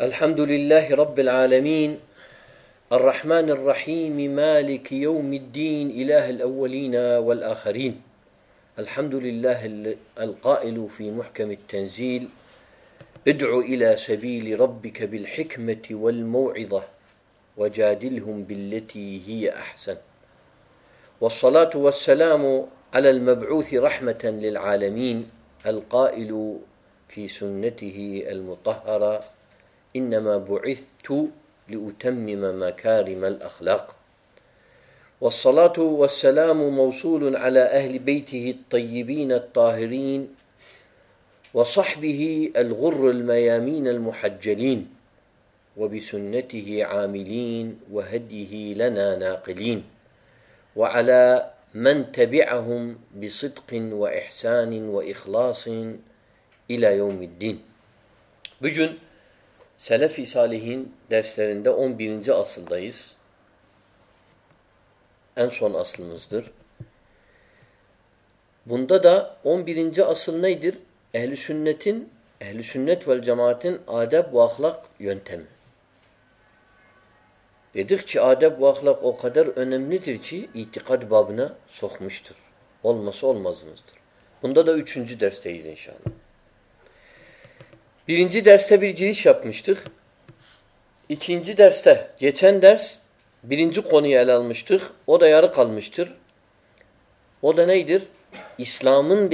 الحمد لله رب العالمين الرحمن الرحيم مالك يوم الدين إله الأولين والآخرين الحمد لله القائل في محكم التنزيل ادعو إلى سبيل ربك بالحكمة والموعظة وجادلهم بالتي هي أحسن والصلاة والسلام على المبعوث رحمة للعالمين القائل في سنته المطهرة انما بعثت لأتمم مكارم خارم والصلاة والسلام موصول على أهل بيته الطيبين الطاهرين وصحبه الغر الميامين المحجلين وبسنته عاملين وهديه لنا ناقلين وعلى من تبعهم بصدق وإحسان وإخلاص إلى يوم الدين بجن سینف اس اوم برین جا اصل دائس اینسون اصل مزتر بھم دا اوم برین جا اصل نید اہل شنیتن اہل شنیت وال جماعت آدب واخل یونت کی آدب واخل او قدر اونم ندی یہ تبنہ سوکھ مشتر اولمس اولماس مزر او دودہ یہ درستان درستا شخ مشتق یہ چینج مشتق ادہ یار کال مشتر ادھر اسلامن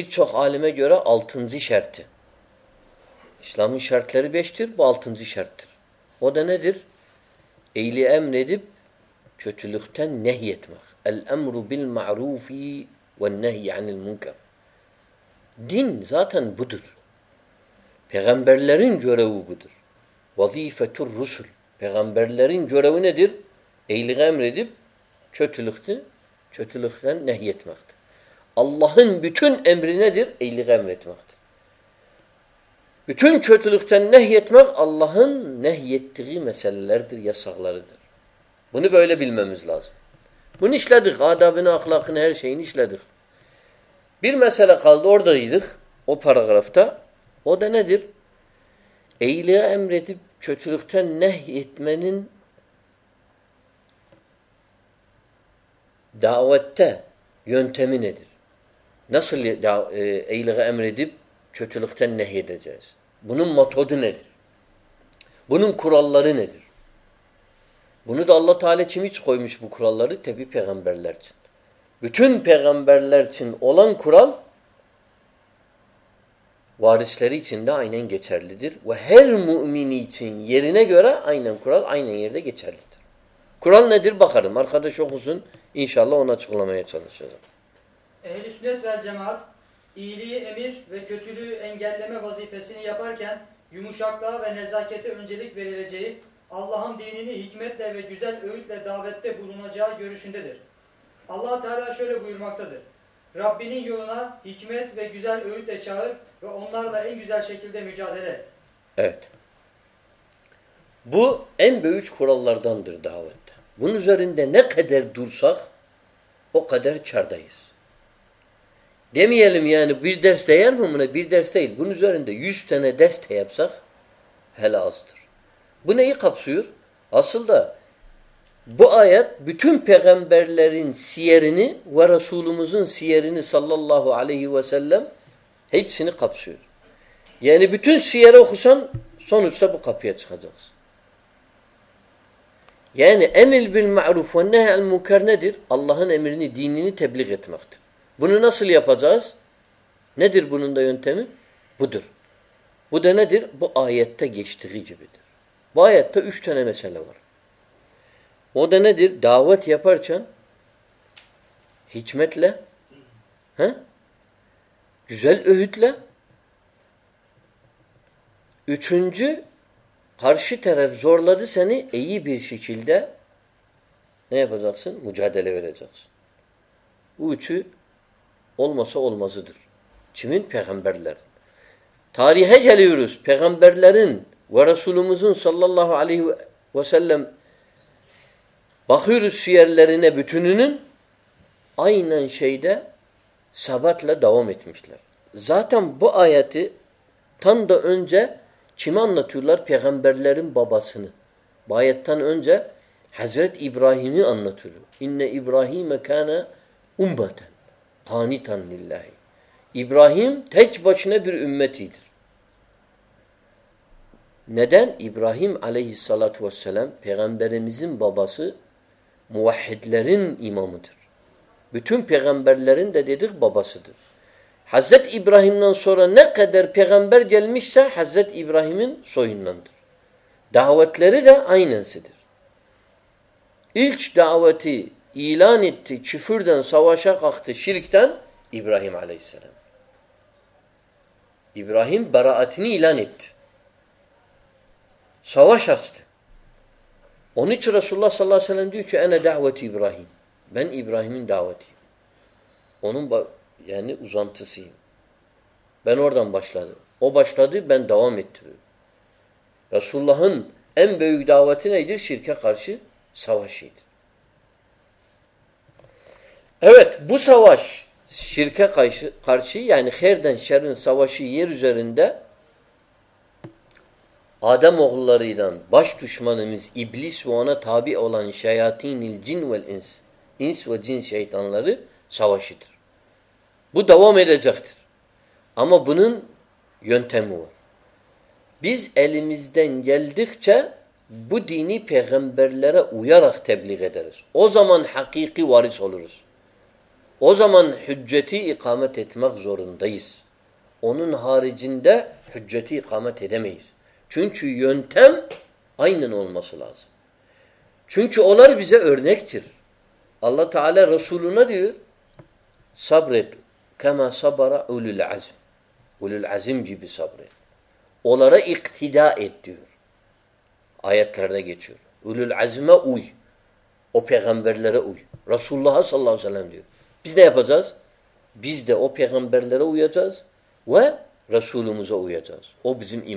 جوورا التنزی شرط اسلام شرط لر بی شرطر ادن چوچی دین ذات بیغم بڈل جڑے وتر وقع رسول پیغم جور در ایل امبر دکھ چوٹ نہیت مخت الہ بٹھن دمت مختل چوٹ لہیت مخت البل پھر محسا فروغ رفتہ وہ دد ایمرے دلچہ نعوت ندر نسل امرے دکھا دے بوم متھو دن بولیم کھرال اللہ ردر بولی تو اللہ تعالی چمت کو کھرال اللہ ریبی پھیم بڑلچن وٹھن پیغم برل چند اولنگ کھڑس لری چند آئین گچڑ لدر ویر منی چن گورا آئین کھرال آئین گچار لڑال ندار مرخہ شو سن ان بنچ تھوڑا لرداندر دعوت بنظرد نس او قدر چرد دل یاستر بن یہ خبصور آصل دہ بیت بٹھن پیگم بیرل سیرن سن سن صلی اللہ علیہ وسلم ہی سیر و حسن سن سا ندر اللہ دینی بنونا سلیح فجاذی بہ آیت او نوت یپ چھچ مت لہ یہ چھ جرشت زور لد سن ایل دے بکس وجہ سے وہ چول موسا اول موسر چھن پھیم برل تھار یہ پھیم برل سلوم صلی اللہ علیہ وسلم بخیر بابا سن بایات حضرت ابراہیم انبراہیم ابراہیم ابراہیم علیہ اللہ وسلم پیغام بیرمزم بابا سے muvahhidlerin imamıdır. Bütün peygamberlerin de dedik babasıdır. Hazreti İbrahim'den sonra ne kadar peygamber gelmişse Hazreti İbrahim'in soyundandır. Davetleri de aynensidir. İlk daveti ilan etti, küfürden savaşa kalktı, şirkten İbrahim aleyhisselam. İbrahim beraatini ilan etti. Savaş astı. اونی چھ رسول صین دعوت ابراہیم بین ابراہیم دعوت اونام thus بین اردم بشل او بشل بین دوا متر رسول ام دعوت شرکہ خرچی سواشی ب سواش شرکت خرچی خیردین شیر سواشی آدمر بش تشمن بو رینیس اوزمان حقیقی او زمان حجی اخامت چھنچوس لو چل رہی ہوں اللہ تھا رسول سپرٹر گیچور الی الزما بیٹلر اہ رسول اللہ سلام دجنے بجتے افیام بےڑلر اچھا رسول مجھے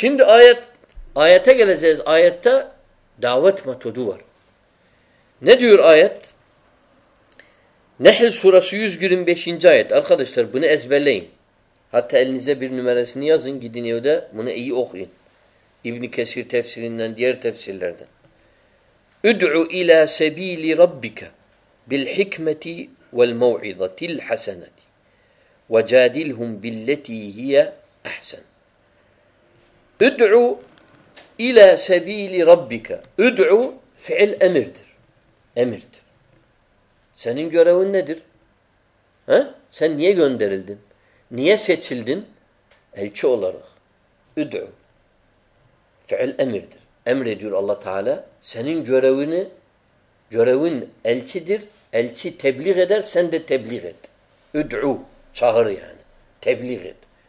سند آیت آیت آیت دعوت نور آیت نہل سورہ سیس گرم جائت ارخر سنی ج دنیا اللہ تعہ سنی جن درچی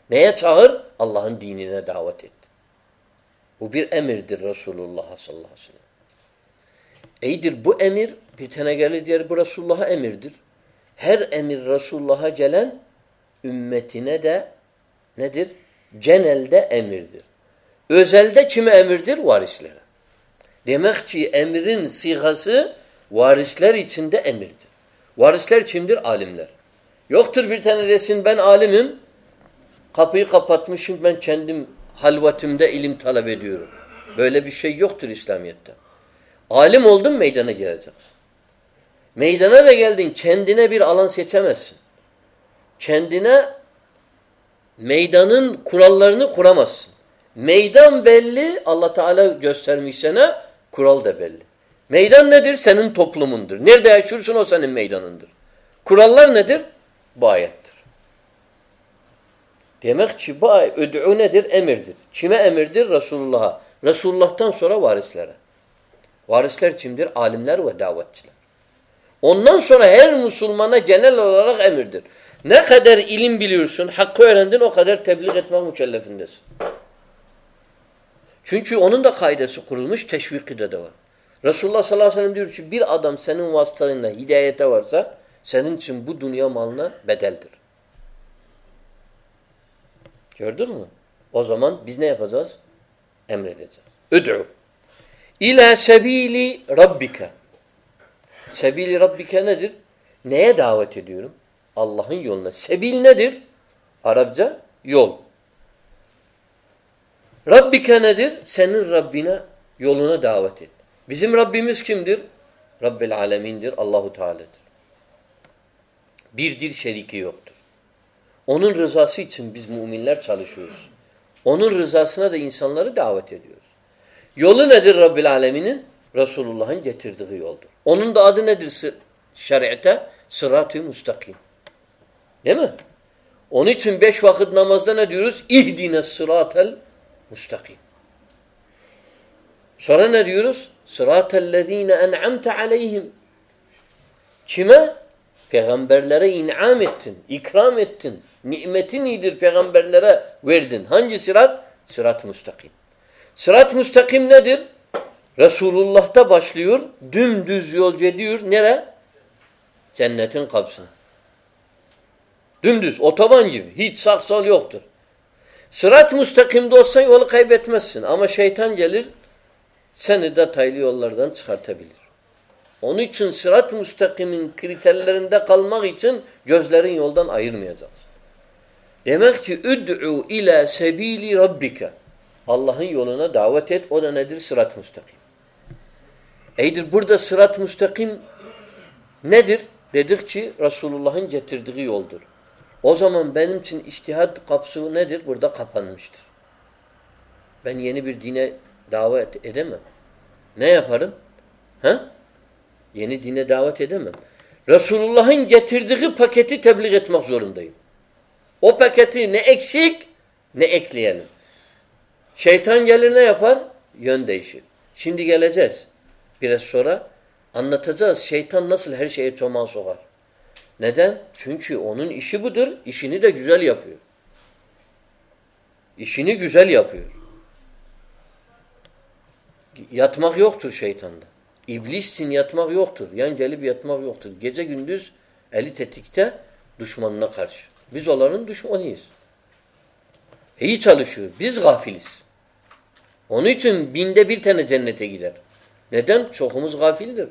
نیا چہر اللہ دعوت ابیر امر در رسول اللہ ص اللہ اے در بمر بتینہ دیر ب رس اللہ امردر ہر امر رسول اللہ جلنہ در جین المر درد امر در وارسل دمکچی امر سی وارس لڑ دے امر در وارسل چمد عالم در یوختر سند بن عالم خپئی کپتم سب چند حلوا تم داخلے میدان میڈم اللہ تعالی سنا خورالدہ میڈم ندیر سین ٹپل مندر خوراللہ ندیر بائے امر در رسول اللہ رسول سورا وارسل وارسل عالم دار وداوت او نا مسلمان سن چنچی اونہ سکول رسول اللہ داو ربی مسکیم دیر ربیلا اللہ دیر شیر اوہ رزا سم چلو او راسن رسول سمش وقت نماز الستقی سرس Peygamberlere in'am ettin, ikram ettin. Nimeti nedir peygamberlere verdin? Hangi sırat? Sırat-ı müstakim. Sırat-ı müstakim nedir? Resulullah'ta başlıyor, dümdüz yolcu ediyor. Nere? Cennetin kapısına. Dümdüz, otoban gibi. Hiç sağ sol yoktur. sırat müstakimde olsan yolu kaybetmezsin. Ama şeytan gelir, seni detaylı yollardan çıkartabilir. Onun için sırat-ı müstakimin kriterlerinde kalmak için gözlerin yoldan ayırmayacaksın. Demek ki üd'u ile sebili rabbike. Allah'ın yoluna davet et. O da nedir? Sırat-ı müstakim. Eydir burada sırat-ı müstakim nedir? Dedik ki Resulullah'ın getirdiği yoldur. O zaman benim için iştihat kapısı nedir? Burada kapanmıştır. Ben yeni bir dine davet edemem. Ne yaparım? He? یہی نے دعویم رسول دیکھیں دو پاک شنا سیتان گلے نا اپن دے سر سنڈی گیا پیرشورا انس سیتان نسل ماسوار چونچی اندر جاپ استماکان İblissin yatmak yoktur. Yan gelip yatmak yoktur. Gece gündüz eli tetikte düşmanına karşı. Biz onların düşmanıyız. İyi çalışıyor. Biz gafiliz. Onun için binde bir tane cennete gider. Neden? Çokumuz gafildir.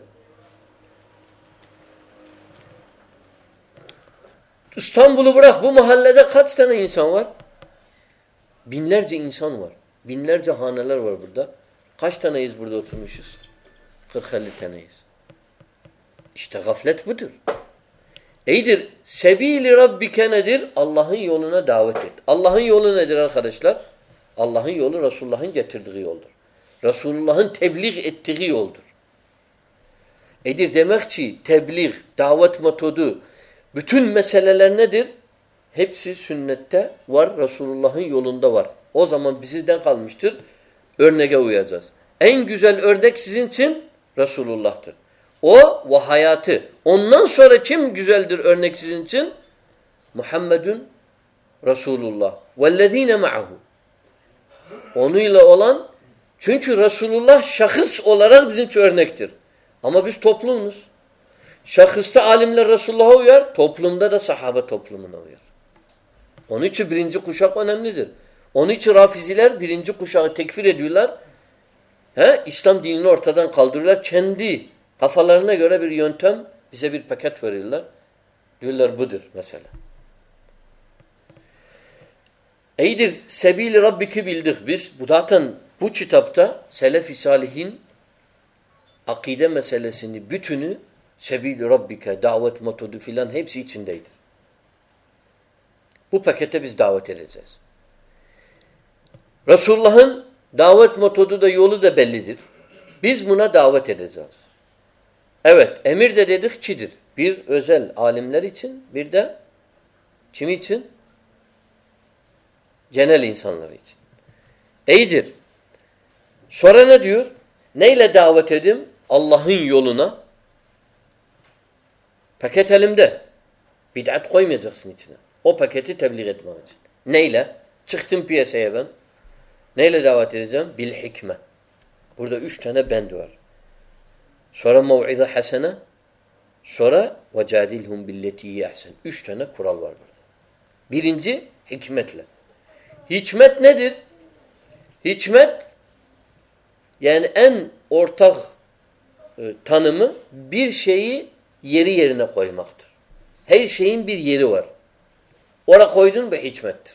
İstanbul'u bırak. Bu mahallede kaç tane insan var? Binlerce insan var. Binlerce haneler var burada. Kaç taneyiz burada oturmuşuz? رسر رسول اللہ دعوت میں رسول اللہ رسول اللہ تر او واحیہ اونہ سورت محمد رسول اللہ ابو اوہولان چن رسول اللہ شخص تر اما بھی توفلس شخص تو عالم لہ رسولہ صحابتہ اونیزو کشاک اونی رافظ He? İslam dinini ortadan kaldırırlar. Kendi kafalarına göre bir yöntem bize bir paket verirler. Diyorlar budur mesela. Eydir sebil Rabbiki bildik biz. Bu zaten bu kitapta Selefi Salihin akide meselesini bütünü sebil Rabbike davet metodu filan hepsi içindeydi. Bu pakete biz davet edeceğiz. Resulullah'ın دعوت نہیں لعوت دے پاس نہیں پی ایس ایون Neyle davet edeceğim? Bil hikme. Burada üç tane bend var. Sonra mev'iza hasene. Sonra ve cadilhum billetiyi yehsen. Üç tane kural var burada. Birinci hikmetle. Hikmet nedir? Hikmet yani en ortak e, tanımı bir şeyi yeri yerine koymaktır. Her şeyin bir yeri var. Ora koydun ve hikmettir.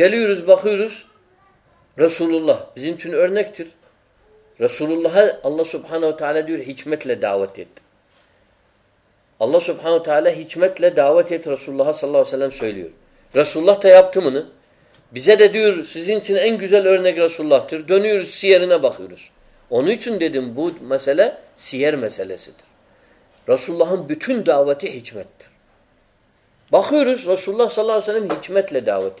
جلیورس بخ رسول اللہ بن چھ اڑنکھ تھر رسول اللہ اللہ صبح تعالیٰ ہچمت لے دعوت یت اللہ صبح ہت لے دعوت یت رسول اللہ صلی اللہ علم سلیور رسول اللہ تھی آپتمور سن چین گز ارنک رسول اللہ دونوں سیر نا بخرس اونو چھ دیم بدھ مسئلہ سیر مسئلہ رسول اللہ بتھن دعوت ہتھی بخس رسول اللہ صلی اللہ وسلم ہچمت لے دعوت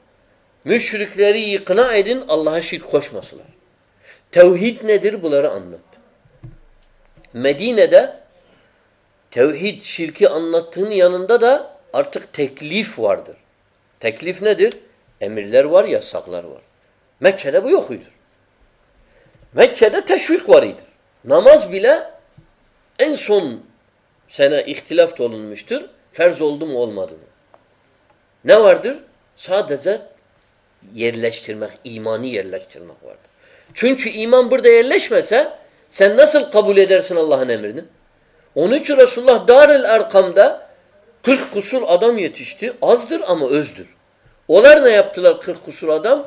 اللہ خوش مسلر شرکی نماز اختلاف نسل قبولہ کل قسل عدم اولر نیبت الر کھل قسل عدم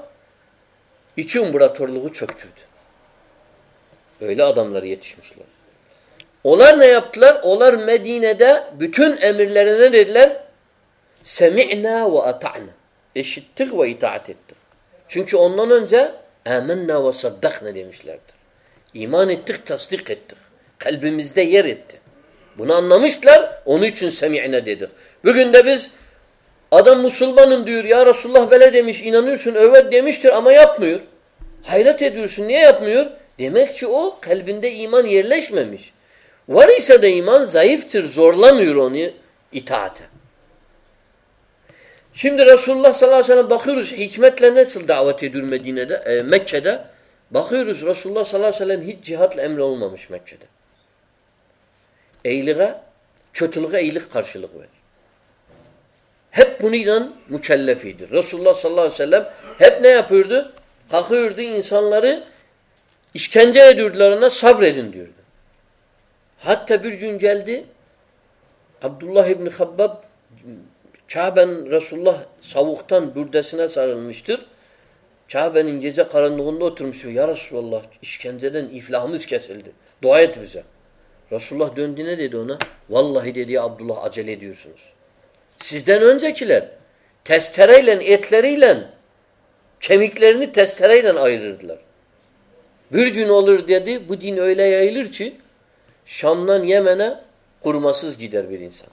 یہ اےکا تو چن و صدک نمچ لر ایتس تک خلبم بنانے لر اونچھ سما دبس ادم مسلمان یا رس اللہ بلیہ دمشن تر اما اپنی حیرت سنور دیکھ چو خلب ایمان یہ لشمہ مش وی سد ایمان ضعیف تر زور لمطا Uttar Şimdi Resulullah sallallahu aleyhi ve sellem bakıyoruz hikmetle nasıl davet ediyor Medine'de, e, Mekke'de. Bakıyoruz Resulullah sallallahu aleyhi ve sellem hiç cihatla emri olmamış Mekke'de. Eyliğe, kötülüğe iyilik karşılık veriyor. Hep bununla mükellefidir. Resulullah sallallahu aleyhi ve sellem hep ne yapıyordu? Kalkıyordu insanları işkence ediyordularına sabredin diyordu. Hatta bir gün geldi Abdullah ibn-i چھ بہن رسول اللہ سوقت مشتر چاہ جی ذہ کر اللہ رسول چمک لیرن ٹھسٹر شمنان یہ مینا کورماس گرسل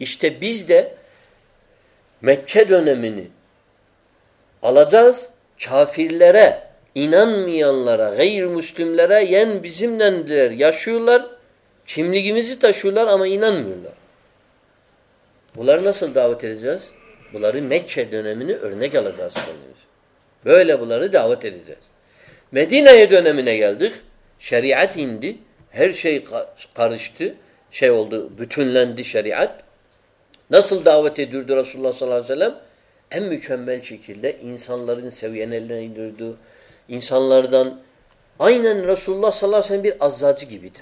İşte biz de Mekke dönemini alacağız. Kafirlere, inanmayanlara, gayrimüslimlere yen bizimlendiler. Yaşıyorlar, kimliğimizi taşıyorlar ama inanmıyorlar. Bunları nasıl davet edeceğiz? Bunları Mekke dönemini örnek alacağız. Kendimiz. Böyle bunları davet edeceğiz. Medine'ye dönemine geldik. Şeriat indi. Her şey karıştı. Şey oldu, bütünlendi şeriat. نسل دعوت رسول اللہ صلیم انسان رسول اللہ صلیمیر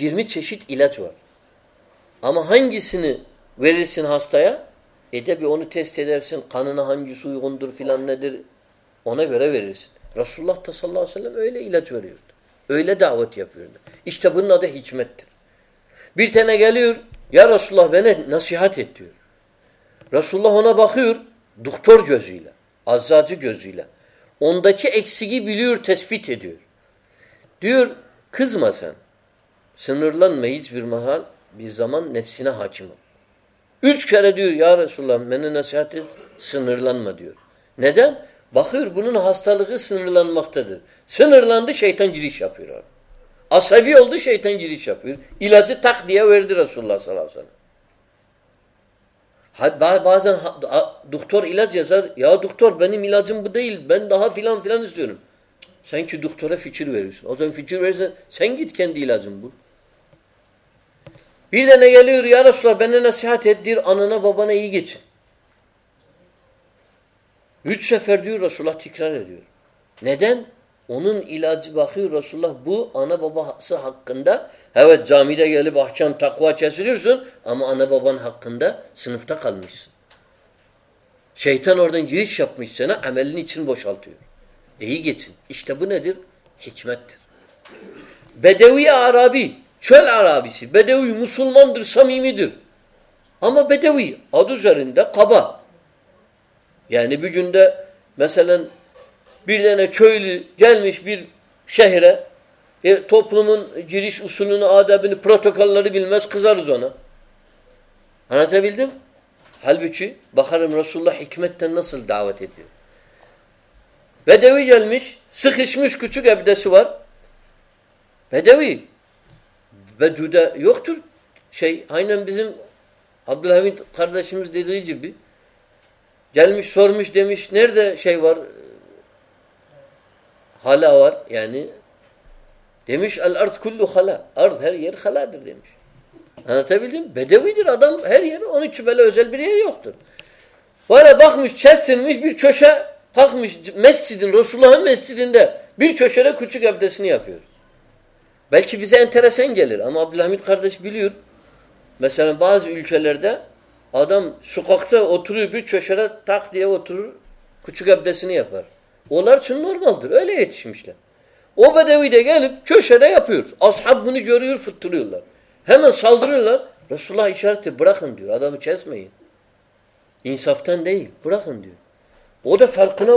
جرمت ششید اللہ چور ہمنگی سن سن ہستایا اتنا بھی خان جیسوند رسول نسیحا رسول آزاد جزویلا اندھی ایکلس پھیتر کزما سن سنلا مہیجامان نیپسنا ہاچیم بخر بولن ہسپلان سنر لاندان علاج تخ دیہ اللہ علاجمبل سائنچور فورسند Bir de ne geliyor? Ya Resulallah bana nasihat et diyor. Anana babana iyi geçin. Üç sefer diyor Resulullah tekrar ediyor. Neden? Onun ilacı bakıyor Resulullah bu ana babası hakkında. Evet camide gelip ahkam takva kesiliyorsun ama ana baban hakkında sınıfta kalmışsın. Şeytan oradan giriş yapmış sana amelin için boşaltıyor. İyi geçin. İşte bu nedir? Hikmettir. Bedevi Arabi چھول آرابس بے دیوی مسلمان در سمی می در آئی ادو سر دہ کبہ یعنی بھی جن دہ مثال جلمشہرا جرس اسل مسا زونہ بخارم رسول دعوت بھی جہل سکھمس کت صبر بدھی شاہ حالحمد فردا شمس جلم سور مش دش نرد شاہور حالہ یعنی الرتھ کھلو خلاہ ارتھ خلاد رسول بلچ بجائن تھرا سائن گل ہمارے وہ تو فرق نہ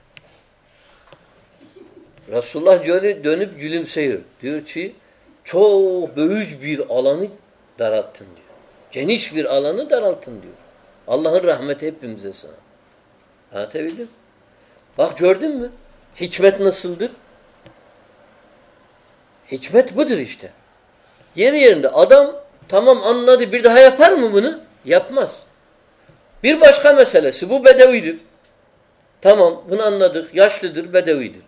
رس اللہ جب جلد سید چھو بچ بیر اعلی درار چینیش بیر عالان اللہ رحمتورسل ہشتہ ادم تھمم یپ مس بس مسلسل تھمم بن یاد بےدیا دل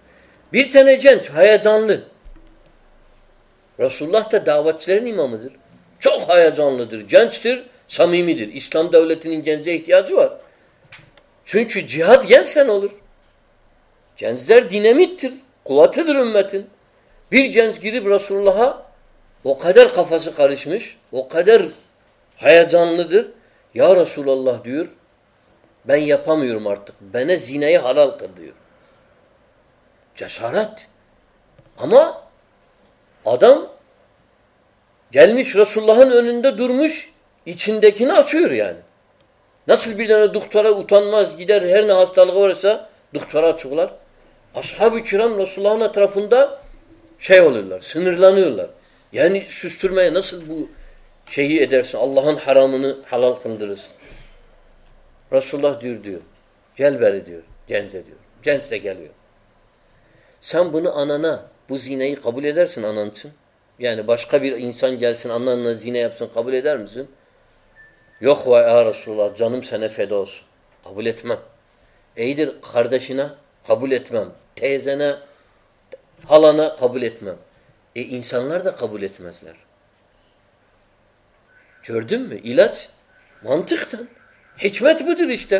بیرے جانچ حیا جان لسول اللہ تعوت حیا جان لدر جانچر در اسلام دولت جنس در دین جنس گری رسول اللہ وقت در خفاظ کارش مشر حیا جان لدر یا رسول اللہ دین یا پمت بہ ن زین حلال کر دوور چسارت ہم رس اللہ درمش یہ چند دیکھی نسل دکھ تھوڑا اٹھانا رسول اللہ حرام رسول اللہ جہل جینس سام بنا آنا نوزین قبولی دارن سن بس کبھی نہ جینے قبول قبولیت ممسانت میلاج ریشتہ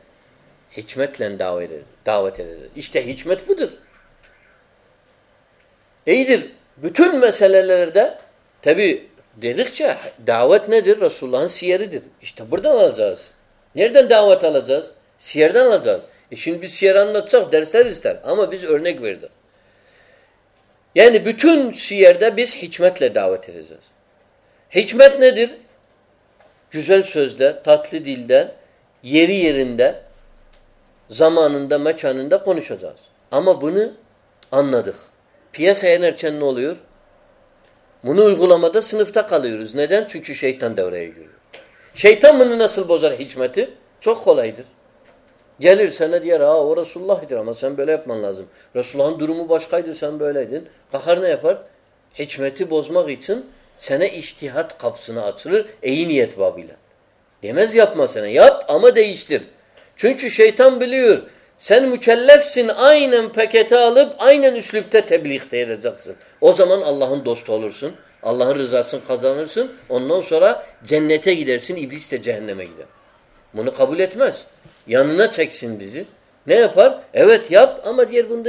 دعوز دعوت دعوت ندی رسول دعوت والا سیاد یا نہیں سیئر دا بیس مت لی دعوت ہی ددیر جان سوزدا تتل دل درندہ زمانندا مچھاندا کنس زاس آما بننا دکھ پہنچا سنچو سیتان دوریہ نسل بزار چ کلائد سینا دیا را رسول رسول درمو بس خائدن پاکارنے مت بزما گئی سینتیہ کپسر ایما جپ سینا دے اللہ سن اللہ سننا تھے گیس مابلیئت مسا چیکن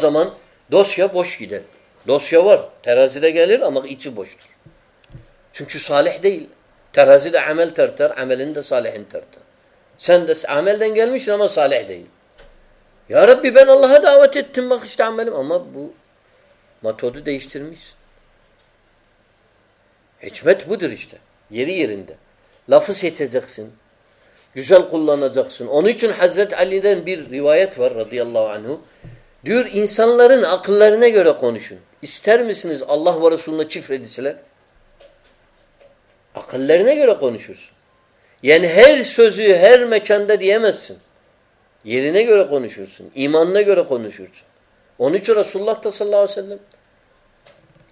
زمان دش بس گیڈرز بس سمجھ سال بت رشتہ لفظ چھ حضرت اللہ Akıllarına göre konuşursun. Yani her sözü her mekanda diyemezsin. Yerine göre konuşursun. İmanına göre konuşursun. Onun için Resulullah da sallallahu aleyhi ve sellem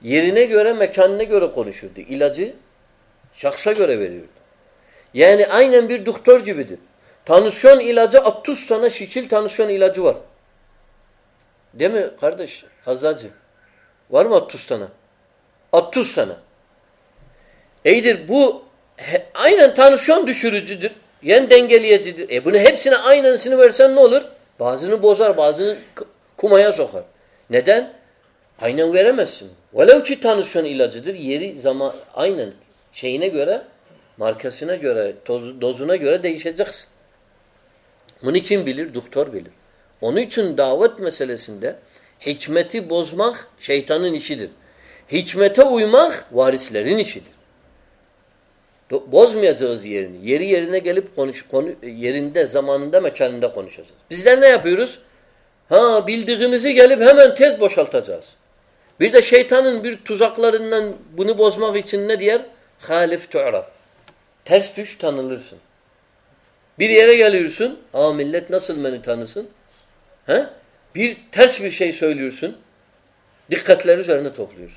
yerine göre mekanına göre konuşurdu. İlacı şahsa göre veriyordu. Yani aynen bir doktor gibidir. Tanışan ilacı 60 tane şiçil tanışan ilacı var. Değil mi kardeş? Hazacı. Var mı 60 tane? 60 tane. یہ دیر بو آئینگلی بونے آئی نسان نو لر بازن بزار بازن کمائیا سخین آئی نا میم ولے ہودر یہ گیرا مارکھن گرا ڈزونا گیرا جکس منیچن دکتور بھیل ان دعوت میسلے دہ ہیچ میتھ بزماخ سہیتانس نیشید تو بوز میں گلپا زماندہ چلش نہیں آپ پہرس ہاں گلپ بوشا تھا بوسما چننا لڑ سن بھیر ہیرے گل سن ہاں مل سن میں سن تھرس بھی لڑ سن دقت لڑس لوس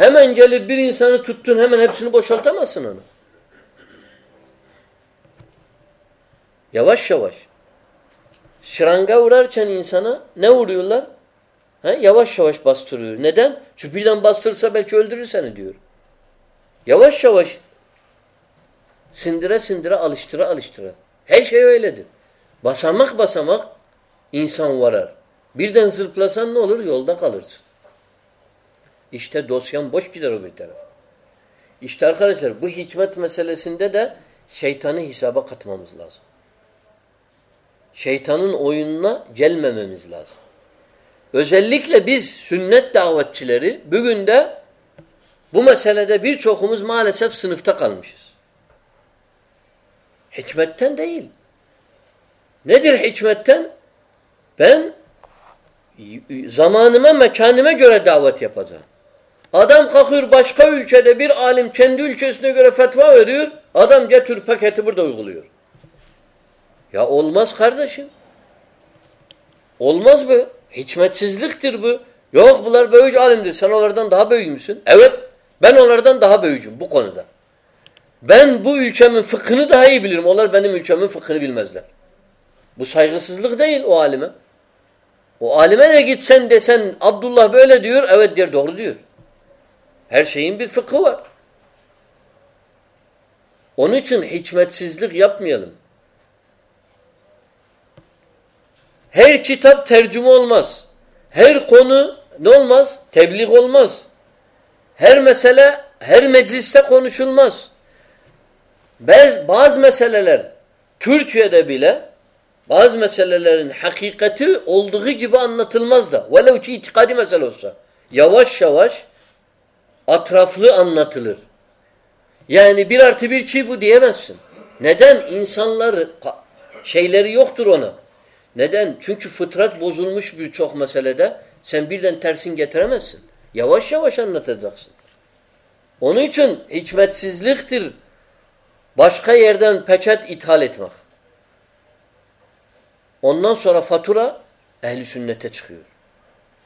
ہیمینجلیون ہیمن سن پابتا بسن یو شوش شرانگا اڑار چنسانہ نا اڑ یو شوش بستر بستر سا چل دین یو شوش سندرا سندرا الشترا الیشترا ہے شی ویور بسامک بسامک انسان ورار بری دان سر پہل دا کلرس اشتر دس بوشتی اشتعار بچ مت مثلے دہ شیتھان حسابہ ختم لازم شیتھانا جلم لازم لکھ لینا دعوت چل گندہ بہت شوق ہوا سنفتہ قلش ہاتھ ندر ہتھ زمانہ مہ مچانہ مہرت دعوت یہ پذہ عدم کخر بشخل عالم چند مت سک بالمکہ ہر شیم برفر اونی چھچ مت سک یپ میل ہر چتب تھر جمول مس ہر کو بعض میل حقیقت اولدگی جب انتل مزدہ مسلسل یوش شوش در شیلری یوخت رونہ چونچ فطرت بوزون مشمہ اون چھ سل بشخا اردن پھچا لا فترا سنس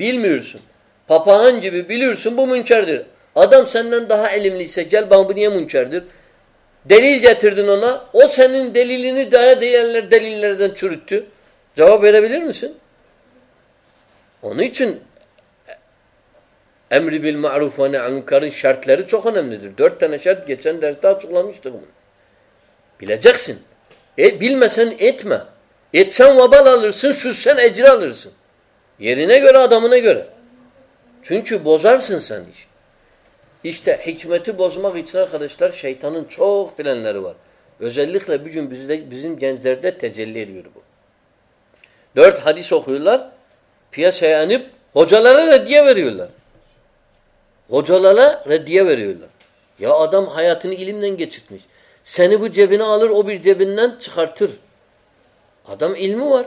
پاپنجی بھیل ہرسم بھو منچردھر ادم سن دہا ایلیمل باؤن منچاردر ڈیل جاتا ڈیلی لینٹ جب سنچن امری بیل میں آروفانا مابا لا لو سنجرا لرسن Yerine göre, adamına göre. Çünkü bozarsın sen iş. İşte hikmeti bozmak için arkadaşlar şeytanın çok planları var. Özellikle bir gün bizde, bizim gençlerde tecelli ediyor bu. Dört hadis okuyorlar. Piyasaya inip hocalara reddiye veriyorlar. Hocalara reddiye veriyorlar. Ya adam hayatını ilimle geçirtmiş. Seni bu cebine alır o bir cebinden çıkartır. Adam ilmi var.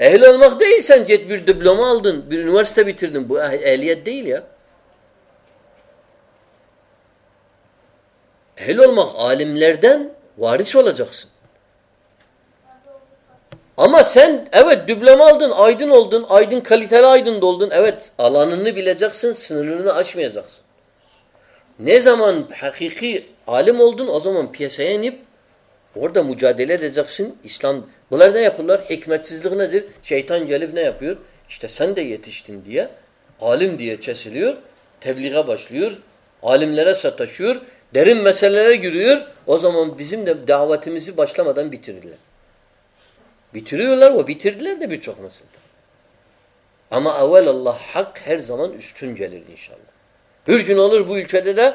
جبل آئی دن آئی دن علان نیزام حقیقی عالم علد Orada mücadele edeceksin. İslam bunlar ne yapıyorlar? Hikmetsizlik nedir? Şeytan gelip ne yapıyor? İşte sen de yetiştin diye alim diye çesiliyor. Tebliğe başlıyor. Alimlere sataşıyor. Derin meselelere giriyor. O zaman bizim de davetimizi başlamadan bitirirler. Bitiriyorlar o bitirdiler de birçok mesele. Ama evvel Allah hak her zaman üstün gelir inşallah. Bir gün olur bu ülkede de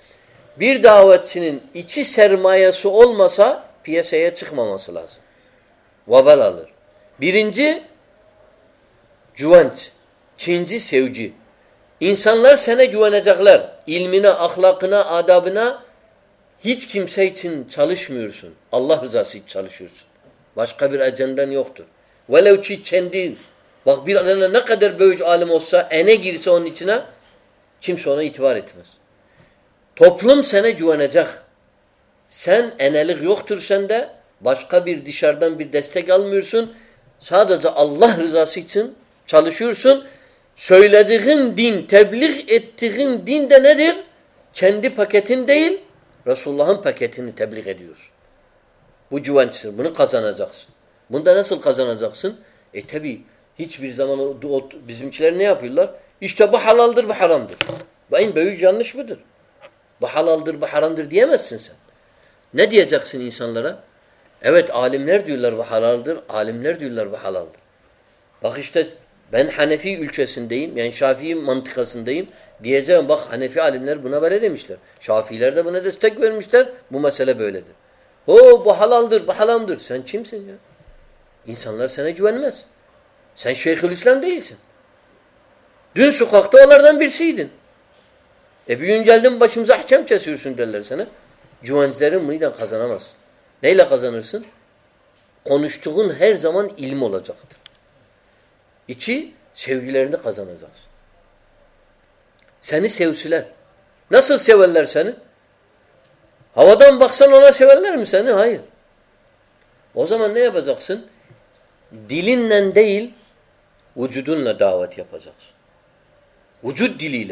بیر دعوت ٹھن س سرمایہ civil مسا face مبالر چھینز سو جی انسان لر سنہ جکلر علمہ اخلاق نا آداب نا ہیچ کمسل سن اللہ رضا سلش بس قبر عالم سونہ یہ تفلوم سنا جوانا جا سین سن دسکا بیسارن رن سال سنلادی پاکل رسولہ پاکنکس بجوانے کزانا جاسنہ سو خاجانا جاسن ہرزام چلنے پیلا اسپو ہالدر بھا ہال در بھائی بھائی جانس بھائی بہل عر بہرحمد دیا می نق سی سن لڑہ عالم نہر در بہل المر دل بحال بخش بین حنفی الشا سیم شافی منتقل سن دیم دہ بخ حنفی عالم نہر بنا مشتر شافی بلحد ہو بہل عالد بہل عمر سن چم سن این سن لڑ سنج سیخ الاسلام دئی سن سکتو الرم برسی دن سو سن ڈلرس نا جان چل رہے ہیں خزانہ خزانسان یہ سوزیل خزانہ سنی سوسیلر نا سر سیولر سن تو ہم باکسار دلی دل اجتون نہ داوات اجت دل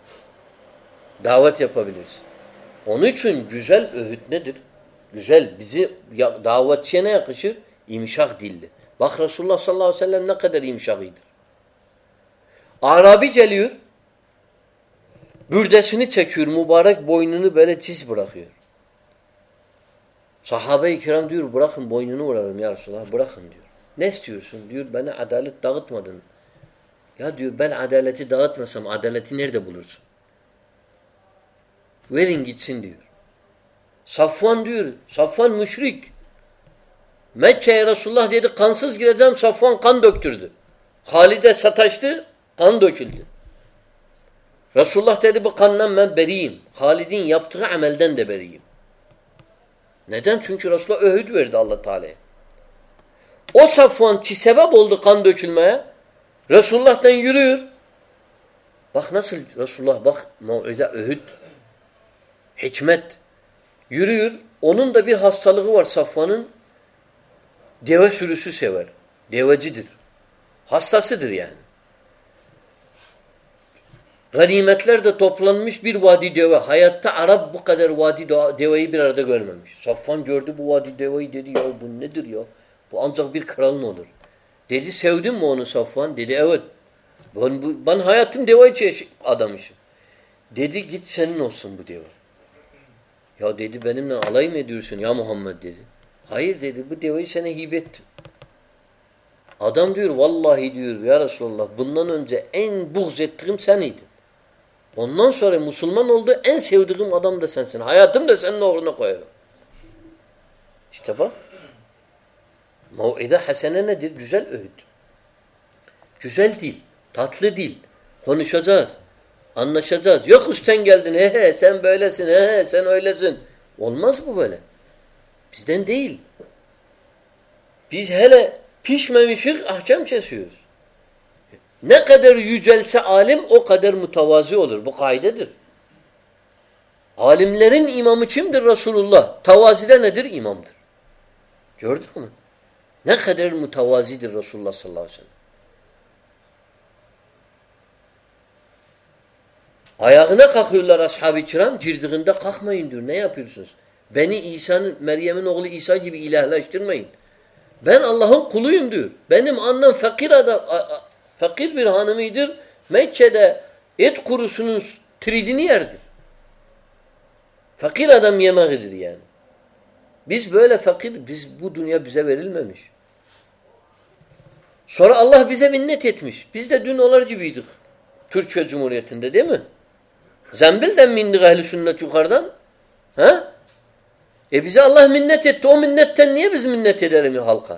دعوت اللہ مبارک بڑا صحابی مشرق مت رس اللہ دے تو خالد ہے سطح رسول خالدین رسول اللہ تعالی او سفان سے کند رسول تین بخ ن ہچ مت ور اوند دبیر ہست سفان دیوا شروع سے سیور دیوا جی در ہستہ سے دریان غنی مت لا توفل مشر وادی حیات عرب بہ قدر وادی سفان جب وادی دیدی سو دونوں سوفان دید بنیات دیوائی چیش آدمش دیدی گنسم بے Ya dedi benimle alay mı ediyorsun ya Muhammed dedi. Hayır dedi bu deveyi sana hibettim. Adam diyor vallahi diyor ya Resulallah bundan önce en buğz ettiğim seniydin. Ondan sonra Müslüman oldu en sevdiğim adam da sensin. Hayatım da senin uğruna koyarım. İşte bak. Mev'ide hasene nedir? Güzel öğüt. Güzel dil. Tatlı dil. Konuşacağız. چم چیس ندر عالم او قدر متوازی عالم لین امام چم در رسول اللہ تھا ندر امام درد ندر متوازی در رسول اللہ فکر آدما اللہ جی میم جام بلام گاہل سُننا چو خارن ہاں ایج اللہ مین تین من ہلکا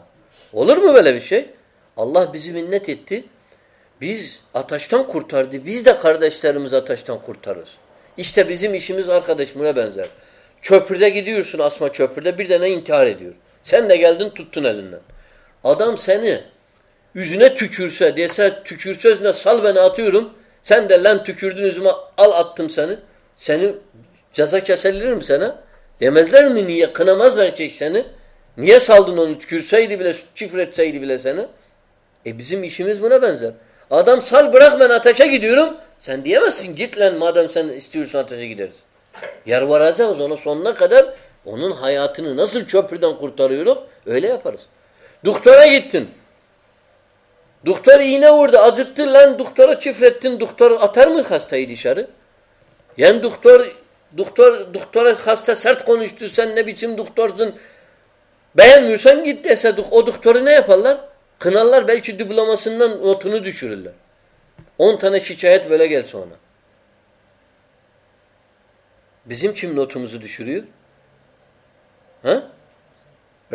ہلر موبائل ہے تیت بی آس تم کورتار دے بیار دا اسٹار آٹھ کورتارس اسٹا بیمس مربا گی درسما چھ پا بھی سین دیکھ دن ٹو تنا دن ادام سین یوز چھچورسنا سال بینا سیندہ سن سینسا سنا سال دونوں یہ سن قدر اوائنس دکھایا یہ دختر یہ نہ اڑ تین دور چیف رتارمتا سر بے نو سنگیتور بیلما سن نو نشور اون تھانہ شاہ ویلا گیا سونا بھیم نو مجھے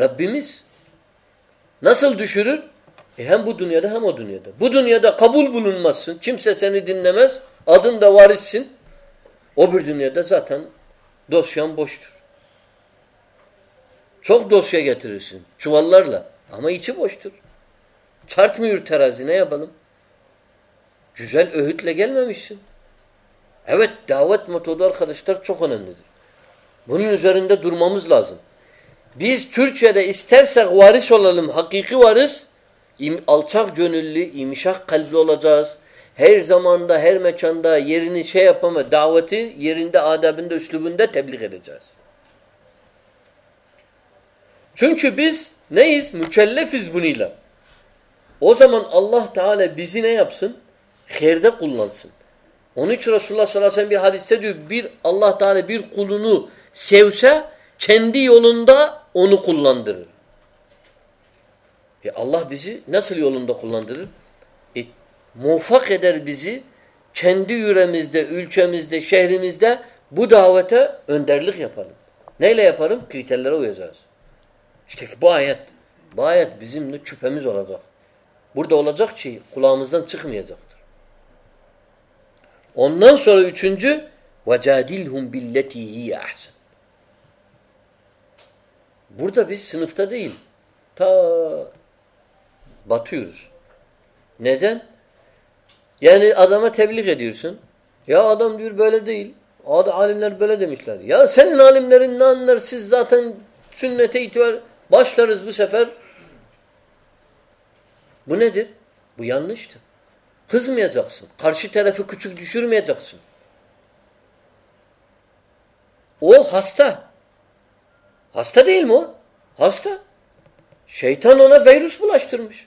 ربیمیس نسل دشری بدنی ادا ہم ادنی ادا بدھنیا قبول بول سم سا سین دنس ادا وارس سن اوبر دنیا دہ زندر چوک دسیا سن چل لڑ لا ہمیں یہ چوکن زیادہ درمام لازم دس چر چیر والم حقیقی وارث دعوتہ اللہ تعالی اب سن دا سنچ ریر اللہ تعالی ہے اللہ بزی نسلی اللہ موفق اے در بزی چند اِس دے چھ دیں شہر دے باند نمیر بایت بایات بزم نپول بڑھ دول چیلام دن ضم عز نجی وجہ دل لیا بوڑھ دہ بھی سنختہ د batıyoruz. Neden? Yani adama tebliğ ediyorsun. Ya adam diyor böyle değil. Adı alimler böyle demişler. Ya senin alimlerin ne anlar? Siz zaten sünnete itibar başlarız bu sefer. Bu nedir? Bu yanlıştı. Kızmayacaksın. Karşı tarafı küçük düşürmeyeceksin. O hasta. Hasta değil mi o? Hasta. Şeytan ona virüs bulaştırmış.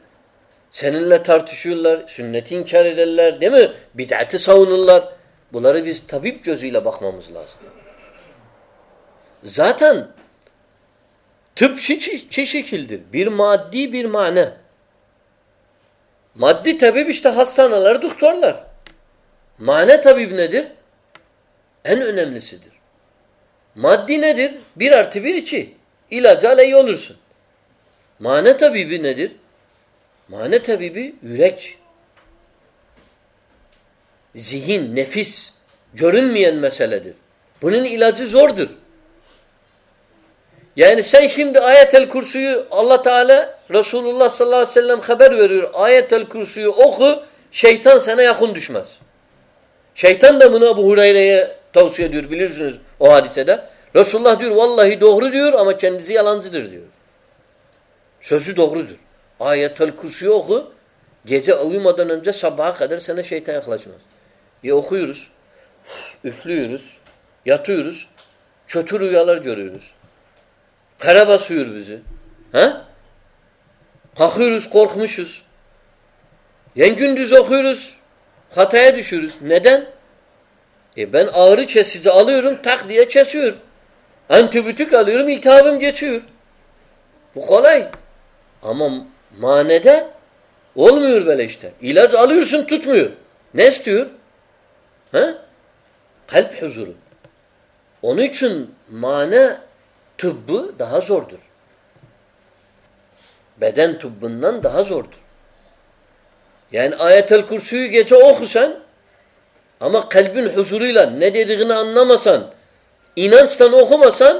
مانا تھا ندر سدر ماد ندی سن مانتا ندر ذہن الور دور یعنی اللہ تعالیٰ رسول اللہ خبر آیا دشما رسول اللہ سوڑ آ یہ تھل گے اوی متنچے سب قدر سے خرابہ کھسون دکھ ہاتھ دیا چھوٹ اینٹم یہ کالم انک سن مانے آیا تل کچھ اوہ سن ہما انسان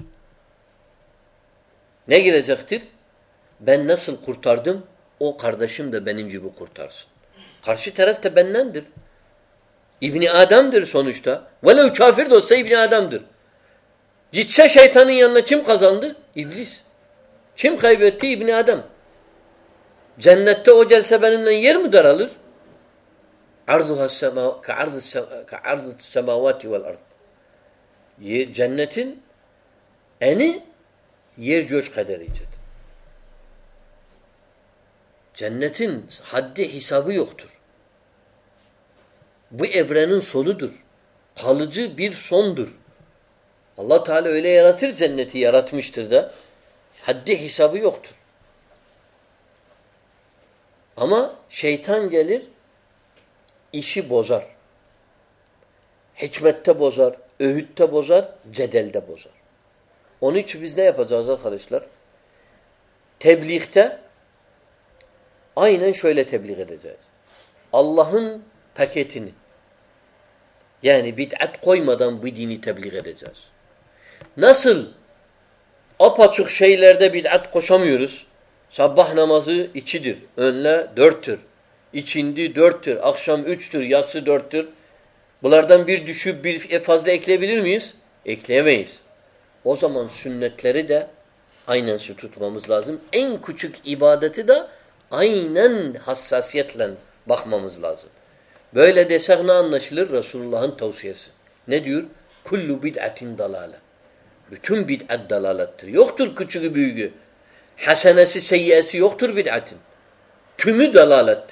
سم کورتار دماسیمنی کورتارسام درستانیمر یہ جن جین سرجیور ہمارے گلر ایسی بزار اہتار اللہ یعنی جاس نسل اف چھو سی لڑائی بیٹکس سب باہن اُنہیں درتر ایچن درتر اکشم اچتر یا میس سنتہ آین لازم کھچ عبادت بخما مز لازم سکنا رسونس ندیور کھلو بتین دلالہ بت دلالکس سیوختر بتین دلالتھ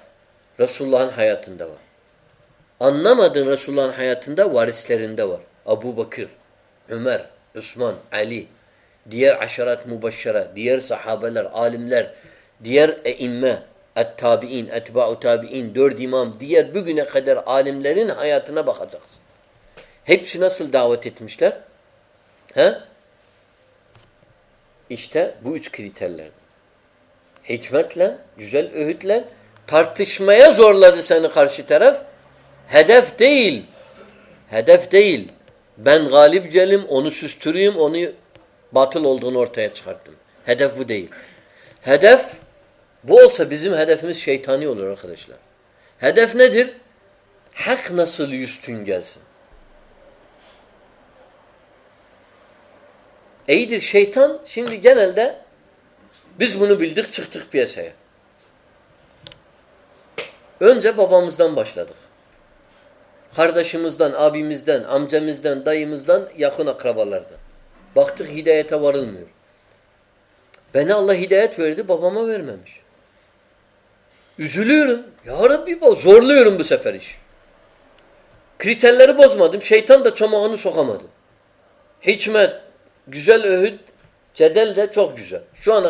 رسول رسول ابو بکرت مت لین tartışmaya zorladı seni karşı taraf. Hedef değil. Hedef değil. Ben galip gelim, onu süstüreyim, onu batıl olduğunu ortaya çıkarttım. Hedef bu değil. Hedef bu olsa bizim hedefimiz şeytani olur arkadaşlar. Hedef nedir? Hak nasıl üstün gelsin? İyidir şeytan şimdi genelde biz bunu bildik çıktık piyasaya. بس مت مکا مچ متل چل چک چھونا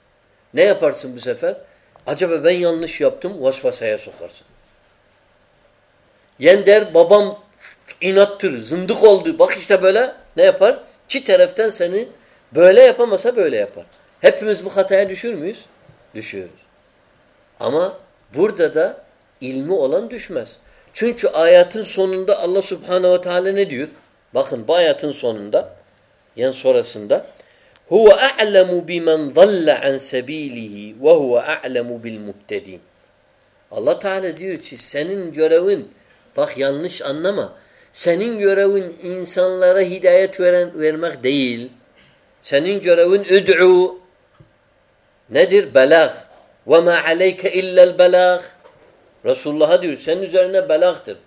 نیپر سب سے اچھا باب ن شم و سفار سم یعنی دیر ببمتر زندہ مسا بولے اما بر دادا عیل مولان دشمس چنچ آیاتن سون اللہ صبح حالت بہت بہ آیاتن سونندہ یا سورا سندہ هو أعلم بمن ضل عن سبيله وهو أعلم بالمبتدين Allah Teala diyor ki senin görevin bak yanlış anlama senin görevin insanlara hidayet veren, vermek değil senin görevin üd'u nedir? belag ve ma aleyke illel belag Resulullah'a diyor senin üzerine belagdır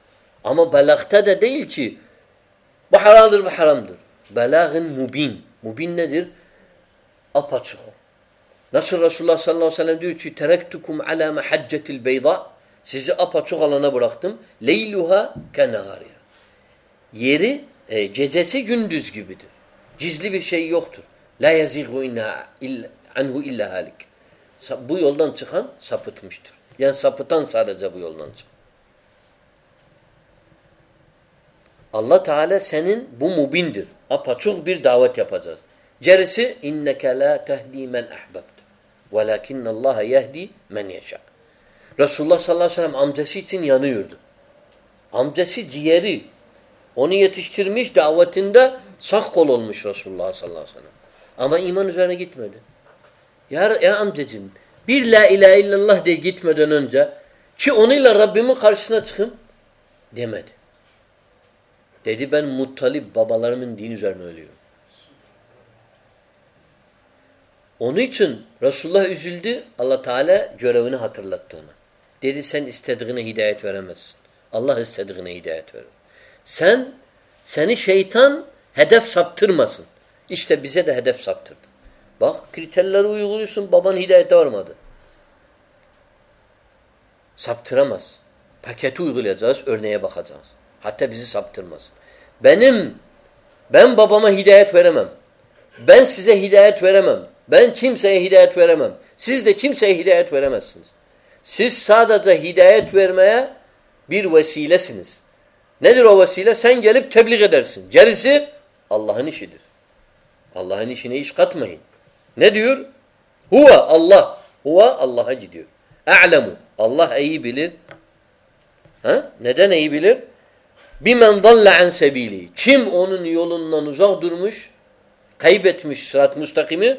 ama belagta da değil ki bu haramdır bu haramdır belagın mubin mubin nedir? اللہ تعالی سنی افر دعوت رسلام چیند ہما نوارے گیت مارلاسنا chicken موتولی بابالار inch رسول اللہ تعالیٰ اللہ ہدایت میم ہاتھ میم Ben kimseye hidayet veremem. Siz de kimseye hidayet veremezsiniz. Siz sadece hidayet vermeye bir vesilesiniz. Nedir o vesile? Sen gelip tebliğ edersin. Gerisi Allah'ın işidir. Allah'ın işine iş katmayın. Ne diyor? Huva Allah. Huva Allah'a gidiyor. E'lemu. Allah iyi bilir. Ha? Neden iyi bilir? Bimen dalle an sebili. Kim onun yolundan uzak durmuş, kaybetmiş sırat müstakimi,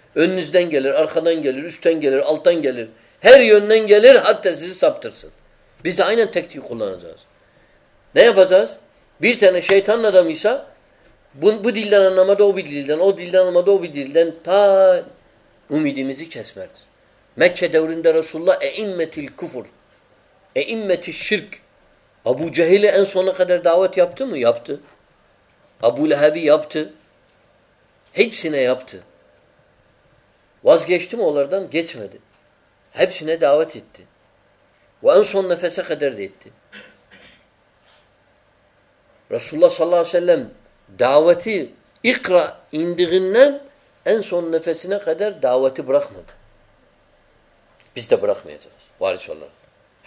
Önünüzden gelir, arkadan gelir, üstten gelir, alttan gelir. Her yönden gelir hatta sizi saptırsın. Biz de aynen tekniği kullanacağız. Ne yapacağız? Bir tane şeytan adamıysa bu, bu dilden anlamadı o bir dilden, o dilden anlamadı o bir dilden ta umidimizi kesmeriz. Mekke devrinde Resulullah e'immetil kufur, e'immetil şirk. Abu Cehil'e en sona kadar davet yaptı mı? Yaptı. Abu Lehebi yaptı. Hepsine yaptı. وز گ تم اولردہ دعوت و پھیسا قدر دسول اللہ ص اللہ علیہ السلم دعوت نا قدر دعوت برکھ مت میتھ و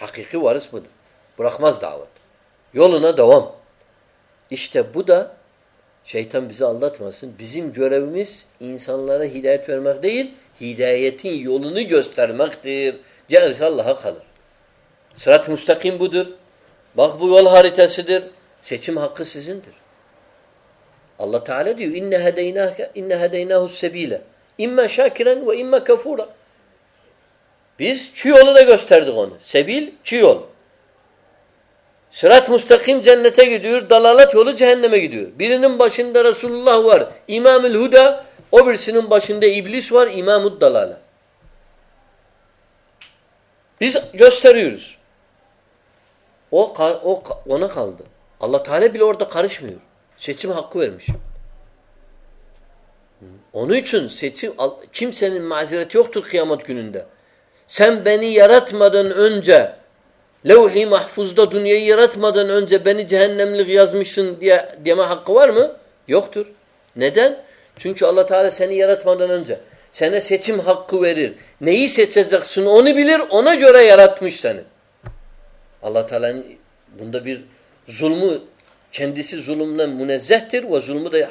حقیقی وس مد برکھماس دعوت یو لو نا دوم اشتہ بدھا شہ تھم بزا اللہ تمہ سمسا حق اللہ تعالی دہدینا سبیلا کرنگڑا بیس چیول دکان سبیل چھول Sırat müstakim cennete gidiyor, dalalet yolu cehenneme gidiyor. Birinin başında Resulullah var, İmam-ül Huda, o birisinin başında iblis var, İmam-ül Dalale. Biz gösteriyoruz. O, o ona kaldı. Allah Teala bile orada karışmıyor. Seçim hakkı vermiş. Onun için seçim kimsenin mazereti yoktur kıyamet gününde. Sen beni yaratmadan önce حق وعیارنم حقہ نئی جورہ یار سنہ اللہ تعالیٰ ظلم ظلم ذہت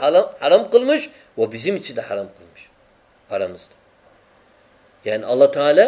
حالم کلمشم حرمشہ تعالیٰ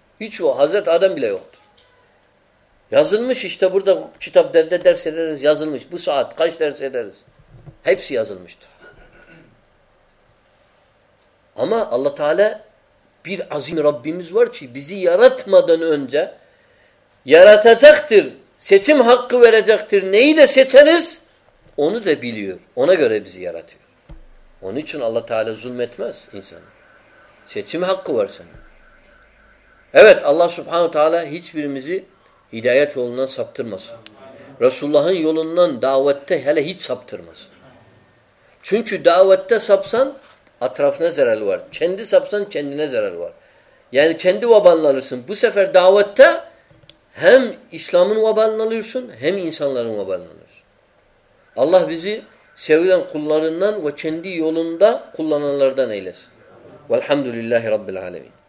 حضرت عشن اللہ سم حق ورثہ اللہ صفحہ مزی ہدایتہ سبتر مس رس اللہ دعوت سفترم چنچ دعوت سبسان اترف نرالور چند سبسان چند نرالور یعنی چند وبالہ رسن بس دعوت ہیم اسلامن وبال نسم حم ان اللہ وبال نسم اللہ الحمد اللہ رب الم